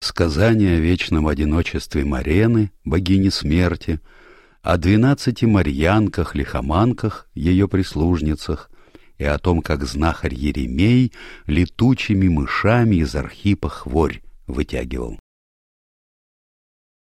Сказание о вечном одиночестве Марены, богини смерти, о двенадцати марьянках-лихоманках, ее прислужницах, и о том, как знахарь Еремей летучими мышами из архипа хворь вытягивал.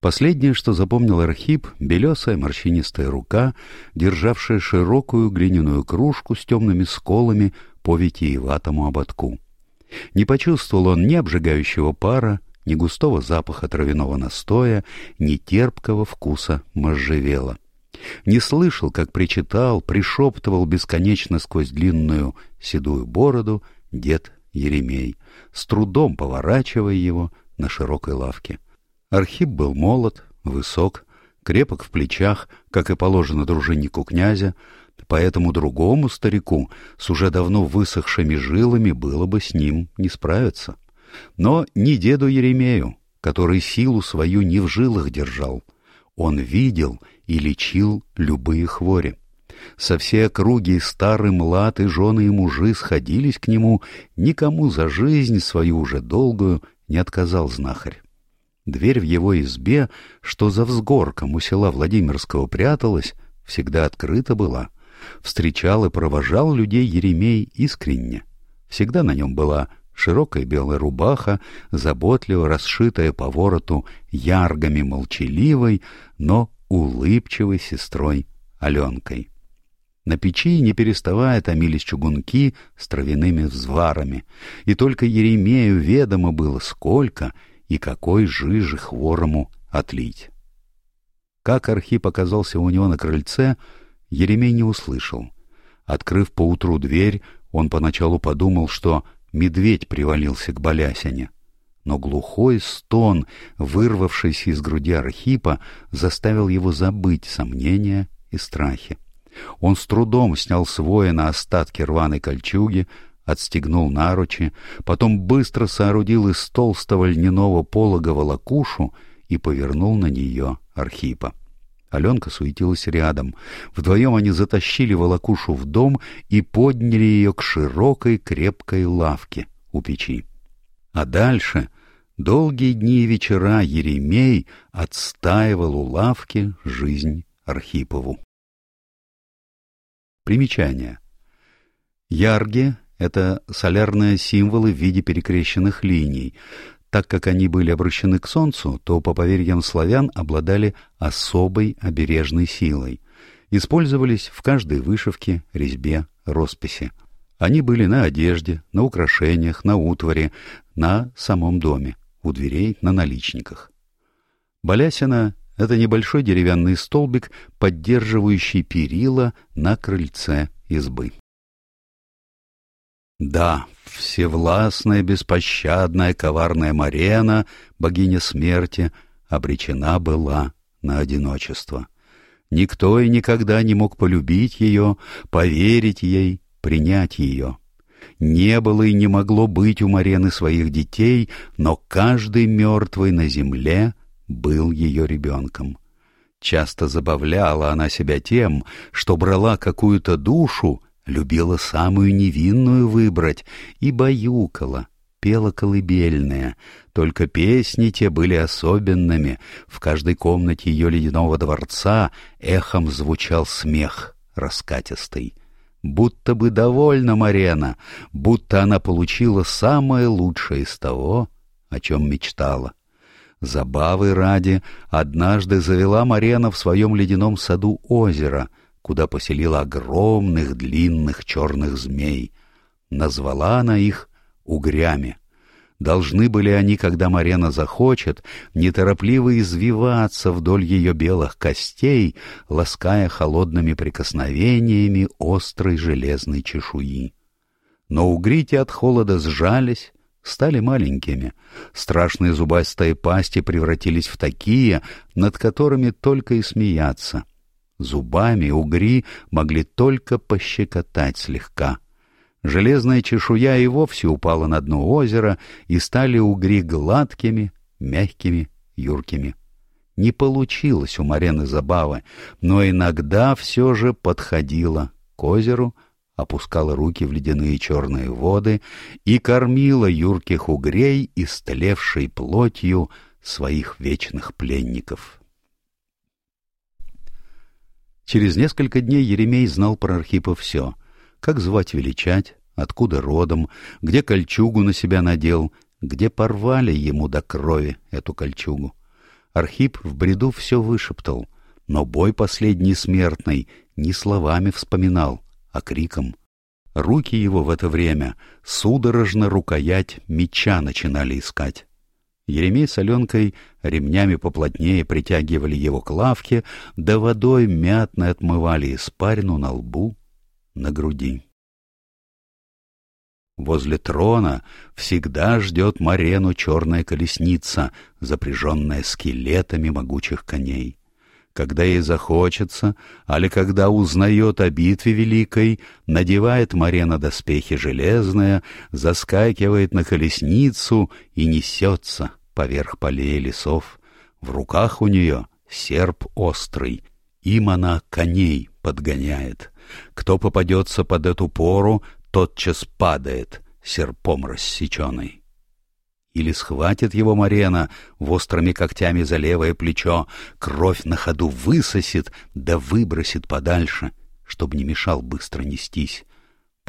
Последнее, что запомнил Архип, белесая морщинистая рука, державшая широкую глиняную кружку с темными сколами по витиеватому ободку. Не почувствовал он ни обжигающего пара, ни густого запаха травяного настоя, ни терпкого вкуса можжевела. Не слышал, как причитал, пришептывал бесконечно сквозь длинную седую бороду дед Еремей, с трудом поворачивая его на широкой лавке. Архип был молод, высок, крепок в плечах, как и положено дружиннику князя, поэтому другому старику с уже давно высохшими жилами было бы с ним не справиться. Но не деду Еремею, который силу свою не в жилах держал. Он видел и лечил любые хвори. Со всей округи старый млад и жены и мужи сходились к нему, никому за жизнь свою уже долгую не отказал знахарь. Дверь в его избе, что за взгорком у села Владимирского пряталась, всегда открыта была. Встречал и провожал людей Еремей искренне. Всегда на нем была широкая белая рубаха, заботливо расшитая по вороту яргами молчаливой, но улыбчивой сестрой Аленкой. На печи, не переставая, томились чугунки с травяными взварами, и только Еремею ведомо было, сколько и какой жижи хворому отлить. Как Архип оказался у него на крыльце, Еремей не услышал. Открыв поутру дверь, он поначалу подумал, что медведь привалился к балясине. Но глухой стон, вырвавшийся из груди Архипа, заставил его забыть сомнения и страхи. Он с трудом снял с воина остатки рваной кольчуги, отстегнул наручи, потом быстро соорудил из толстого льняного полога волокушу и повернул на нее Архипа. Аленка суетилась рядом. Вдвоем они затащили волокушу в дом и подняли ее к широкой крепкой лавке у печи. А дальше долгие дни и вечера Еремей отстаивал у лавки жизнь Архипову. Примечание. Ярги — это солярные символы в виде перекрещенных линий. Так как они были обращены к Солнцу, то, по поверьям славян, обладали особой обережной силой. Использовались в каждой вышивке, резьбе, росписи. Они были на одежде, на украшениях, на утваре, на самом доме, у дверей, на наличниках. Балясина — это небольшой деревянный столбик, поддерживающий перила на крыльце избы. Да, всевластная, беспощадная, коварная Марена, богиня смерти, обречена была на одиночество. Никто и никогда не мог полюбить ее, поверить ей, принять ее. Не было и не могло быть у Марены своих детей, но каждый мертвый на земле был ее ребенком. Часто забавляла она себя тем, что брала какую-то душу любила самую невинную выбрать и баюкала, пела колыбельная, только песни те были особенными, в каждой комнате ее ледяного дворца эхом звучал смех раскатистый. Будто бы довольна Марена, будто она получила самое лучшее из того, о чем мечтала. Забавы ради однажды завела Марена в своем ледяном саду озеро — куда поселила огромных длинных черных змей. Назвала она их угрями. Должны были они, когда Марена захочет, неторопливо извиваться вдоль ее белых костей, лаская холодными прикосновениями острой железной чешуи. Но угрити от холода сжались, стали маленькими. Страшные зубастые пасти превратились в такие, над которыми только и смеяться. Зубами угри могли только пощекотать слегка. Железная чешуя и вовсе упала на дно озера, и стали угри гладкими, мягкими, юркими. Не получилось у Марены забавы, но иногда все же подходила к озеру, опускала руки в ледяные черные воды и кормила юрких угрей, истлевшей плотью своих вечных пленников. Через несколько дней Еремей знал про Архипа все. Как звать величать, откуда родом, где кольчугу на себя надел, где порвали ему до крови эту кольчугу. Архип в бреду все вышептал, но бой последний смертный не словами вспоминал, а криком. Руки его в это время судорожно рукоять меча начинали искать. Еремей с Аленкой ремнями поплотнее притягивали его к лавке, да водой мятно отмывали испарину на лбу, на груди. Возле трона всегда ждет Марену черная колесница, запряженная скелетами могучих коней. Когда ей захочется, али когда узнает о битве великой, надевает Марена доспехи железные, заскакивает на колесницу и несется поверх полей и лесов. В руках у нее серп острый, им она коней подгоняет. Кто попадется под эту пору, тотчас падает, серпом рассеченный. Или схватит его Марена острыми когтями за левое плечо, кровь на ходу высосет, да выбросит подальше, чтоб не мешал быстро нестись.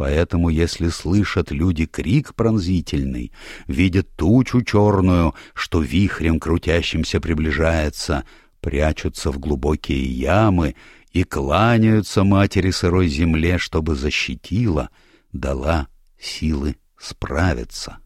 Поэтому, если слышат люди крик пронзительный, видят тучу черную, что вихрем крутящимся приближается, прячутся в глубокие ямы и кланяются матери сырой земле, чтобы защитила — дала силы справиться.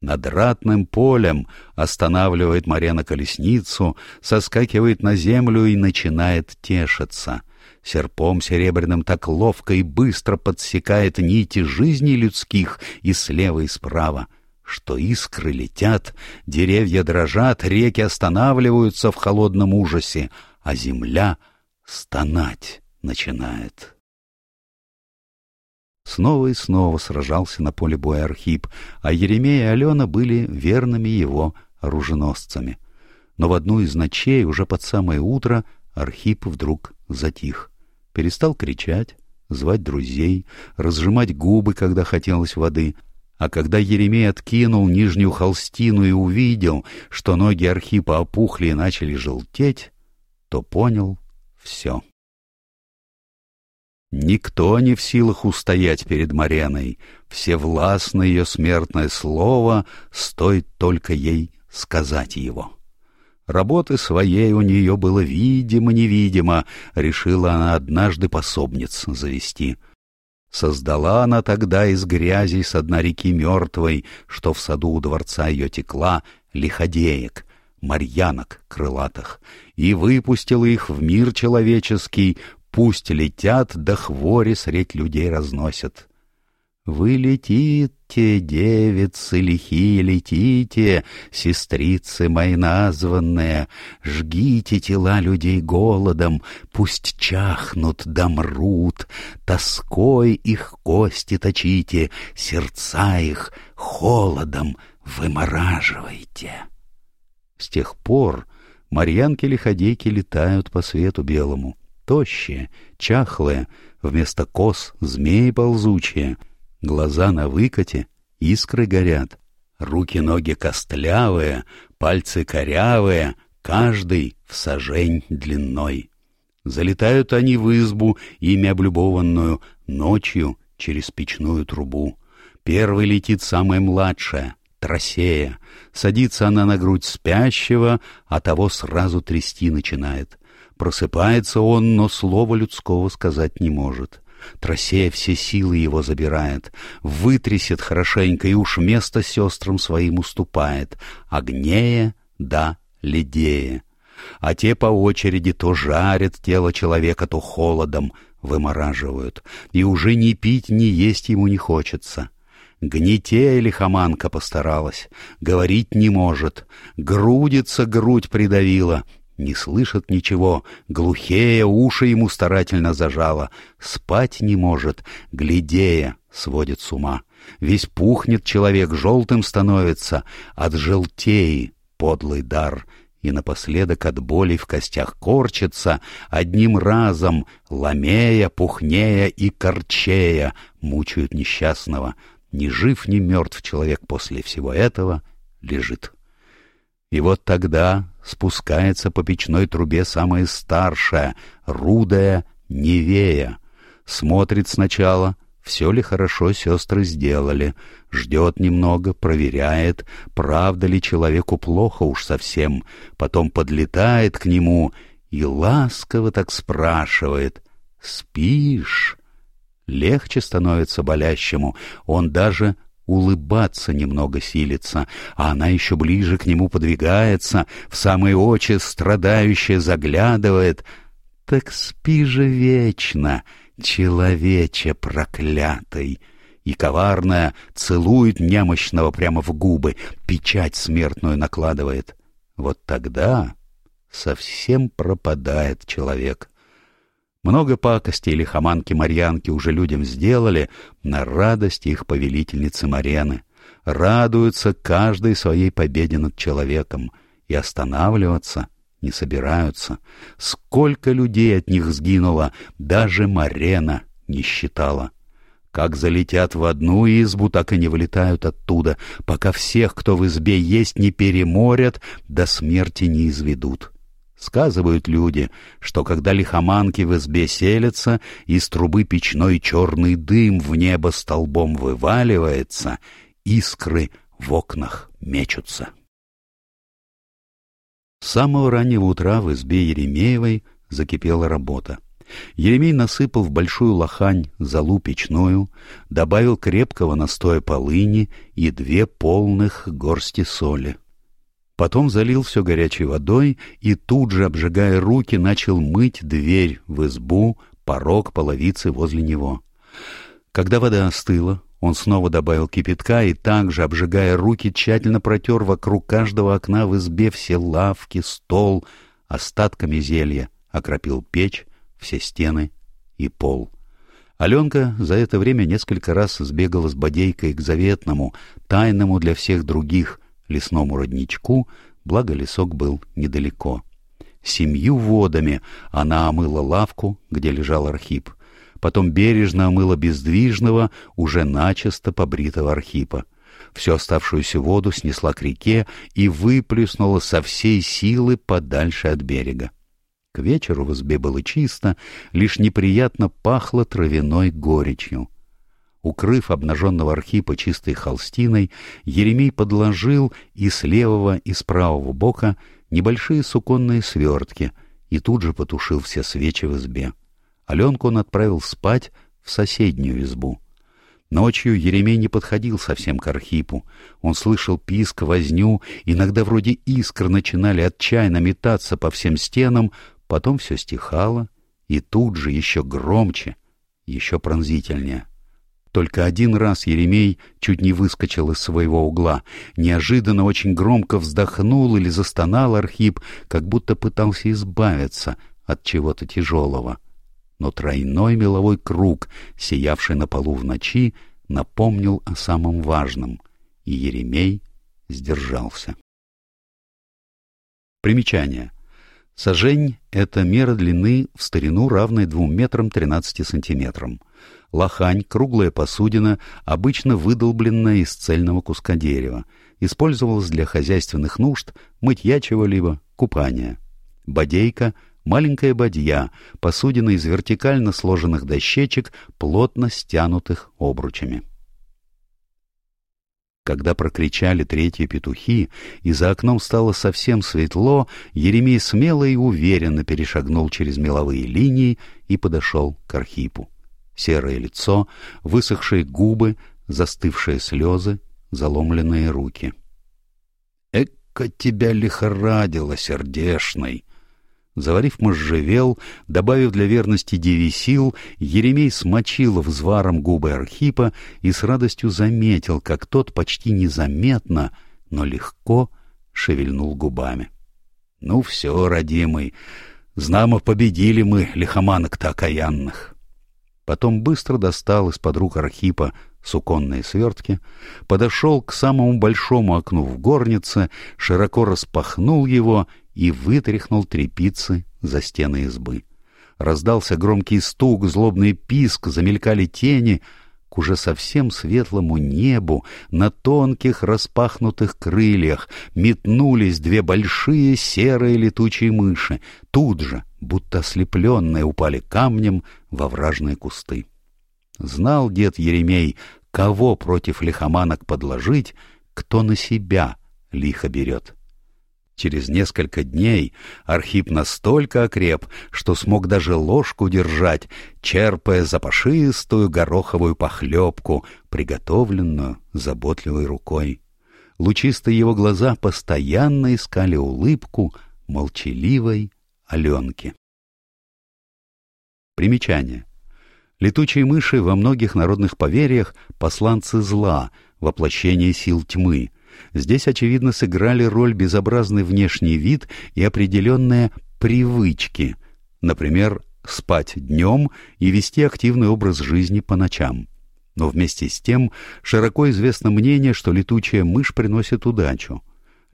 Над ратным полем останавливает Марена колесницу, соскакивает на землю и начинает тешиться. Серпом серебряным так ловко и быстро подсекает нити жизни людских и слева и справа, что искры летят, деревья дрожат, реки останавливаются в холодном ужасе, а земля стонать начинает. Снова и снова сражался на поле боя Архип, а Еремей и Алена были верными его оруженосцами. Но в одну из ночей, уже под самое утро, Архип вдруг затих. Перестал кричать, звать друзей, разжимать губы, когда хотелось воды. А когда Еремей откинул нижнюю холстину и увидел, что ноги Архипа опухли и начали желтеть, то понял все. Никто не в силах устоять перед Мареной, всевластно ее смертное слово, стоит только ей сказать его. Работы своей у нее было видимо-невидимо, решила она однажды пособниц завести. Создала она тогда из грязи с дна реки мертвой, что в саду у дворца ее текла, лиходеек, марьянок крылатых, и выпустила их в мир человеческий, Пусть летят, да хвори средь людей разносят. Вы летите, девицы лихие, летите, сестрицы мои названные, жгите тела людей голодом, пусть чахнут да мрут, тоской их кости точите, сердца их холодом вымораживайте. С тех пор марьянки-лиходейки летают по свету белому тощие, чахлые, вместо кос змеи ползучие, глаза на выкате, искры горят, руки-ноги костлявые, пальцы корявые, каждый в сажень длиной. Залетают они в избу, ими облюбованную, ночью через печную трубу. Первый летит самая младшая, Тросея. Садится она на грудь спящего, а того сразу трясти начинает. Просыпается он, но слова людского сказать не может. Тросея все силы его забирает, вытрясет хорошенько и уж место сестрам своим уступает, огнее да ледее. А те по очереди то жарят тело человека, то холодом вымораживают, и уже ни пить, ни есть ему не хочется. Гнетея лихоманка постаралась, говорить не может, грудится грудь придавила — не слышит ничего, глухее уши ему старательно зажала, спать не может, глядея, сводит с ума. Весь пухнет человек, желтым становится, от желтеи подлый дар, и напоследок от боли в костях корчится, одним разом, ломея, пухнея и корчея, мучают несчастного. Ни жив, ни мертв человек после всего этого лежит. И вот тогда спускается по печной трубе самая старшая, рудая Невея. Смотрит сначала, все ли хорошо сестры сделали, ждет немного, проверяет, правда ли человеку плохо уж совсем, потом подлетает к нему и ласково так спрашивает «Спишь?» Легче становится болящему, он даже улыбаться немного силится, а она еще ближе к нему подвигается, в самые очи страдающие заглядывает. «Так спи же вечно!» человече проклятый!» И коварная целует немощного прямо в губы, печать смертную накладывает. Вот тогда совсем пропадает человек. Много пакостей лихоманки-марьянки уже людям сделали на радость их повелительницы Марены. Радуются каждой своей победе над человеком и останавливаться — не собираются. Сколько людей от них сгинуло, даже Марена не считала. Как залетят в одну избу, так и не вылетают оттуда, пока всех, кто в избе есть, не переморят, до смерти не изведут. Сказывают люди, что когда лихоманки в избе селятся, из трубы печной черный дым в небо столбом вываливается, искры в окнах мечутся. С самого раннего утра в избе Еремеевой закипела работа. Еремей насыпал в большую лохань залу печную, добавил крепкого настоя полыни и две полных горсти соли. Потом залил все горячей водой и тут же, обжигая руки, начал мыть дверь в избу, порог половицы возле него. Когда вода остыла, он снова добавил кипятка и также, обжигая руки, тщательно протер вокруг каждого окна в избе все лавки, стол, остатками зелья, окропил печь, все стены и пол. Аленка за это время несколько раз сбегала с бодейкой к заветному, тайному для всех других, лесному родничку, благо лесок был недалеко. Семью водами она омыла лавку, где лежал Архип потом бережно омыла бездвижного, уже начисто побритого Архипа. Всю оставшуюся воду снесла к реке и выплюснула со всей силы подальше от берега. К вечеру в избе было чисто, лишь неприятно пахло травяной горечью. Укрыв обнаженного Архипа чистой холстиной, Еремей подложил и с левого, и с правого бока небольшие суконные свертки и тут же потушил все свечи в избе. Аленку он отправил спать в соседнюю избу. Ночью Еремей не подходил совсем к Архипу. Он слышал писк, возню, иногда вроде искр начинали отчаянно метаться по всем стенам, потом все стихало, и тут же еще громче, еще пронзительнее. Только один раз Еремей чуть не выскочил из своего угла. Неожиданно очень громко вздохнул или застонал Архип, как будто пытался избавиться от чего-то тяжелого но тройной меловой круг, сиявший на полу в ночи, напомнил о самом важном, и Еремей сдержался. Примечание. Сажень — это мера длины в старину, равной двум метрам тринадцати сантиметрам. Лохань — круглая посудина, обычно выдолбленная из цельного куска дерева. Использовалась для хозяйственных нужд, мытья чего-либо, купания. Бодейка — маленькая бадья, посудина из вертикально сложенных дощечек, плотно стянутых обручами. Когда прокричали третьи петухи, и за окном стало совсем светло, Еремей смело и уверенно перешагнул через меловые линии и подошел к Архипу. Серое лицо, высохшие губы, застывшие слезы, заломленные руки. — Эка тебя лихорадило, сердешный! Заварив можжевел, добавив для верности девисил, Еремей смочил взваром губы Архипа и с радостью заметил, как тот почти незаметно, но легко шевельнул губами. — Ну все, родимый, знамо победили мы лихоманок-то окаянных. Потом быстро достал из-под рук Архипа суконные свертки, подошел к самому большому окну в горнице, широко распахнул его и вытряхнул трепицы за стены избы. Раздался громкий стук, злобный писк, замелькали тени — к уже совсем светлому небу на тонких распахнутых крыльях метнулись две большие серые летучие мыши. Тут же, будто ослепленные, упали камнем во вражные кусты. Знал дед Еремей, кого против лихоманок подложить, кто на себя лихо берет. Через несколько дней Архип настолько окреп, что смог даже ложку держать, черпая запашистую гороховую похлебку, приготовленную заботливой рукой. Лучистые его глаза постоянно искали улыбку молчаливой Аленки. Примечание. Летучие мыши во многих народных поверьях — посланцы зла, воплощение сил тьмы — Здесь, очевидно, сыграли роль безобразный внешний вид и определенные привычки, например, спать днем и вести активный образ жизни по ночам. Но вместе с тем широко известно мнение, что летучая мышь приносит удачу.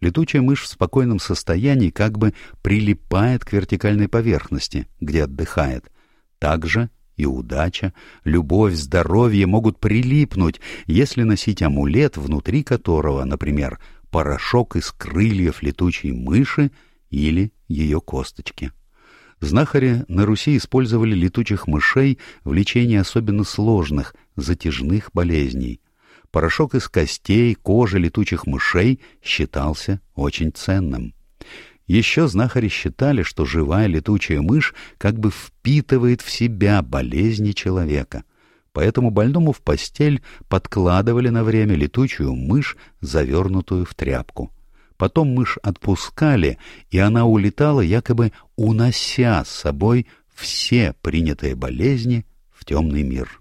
Летучая мышь в спокойном состоянии как бы прилипает к вертикальной поверхности, где отдыхает. Также и удача, любовь, здоровье могут прилипнуть, если носить амулет, внутри которого, например, порошок из крыльев летучей мыши или ее косточки. Знахари на Руси использовали летучих мышей в лечении особенно сложных, затяжных болезней. Порошок из костей, кожи летучих мышей считался очень ценным. Еще знахари считали, что живая летучая мышь как бы впитывает в себя болезни человека. Поэтому больному в постель подкладывали на время летучую мышь, завернутую в тряпку. Потом мышь отпускали, и она улетала, якобы унося с собой все принятые болезни в темный мир.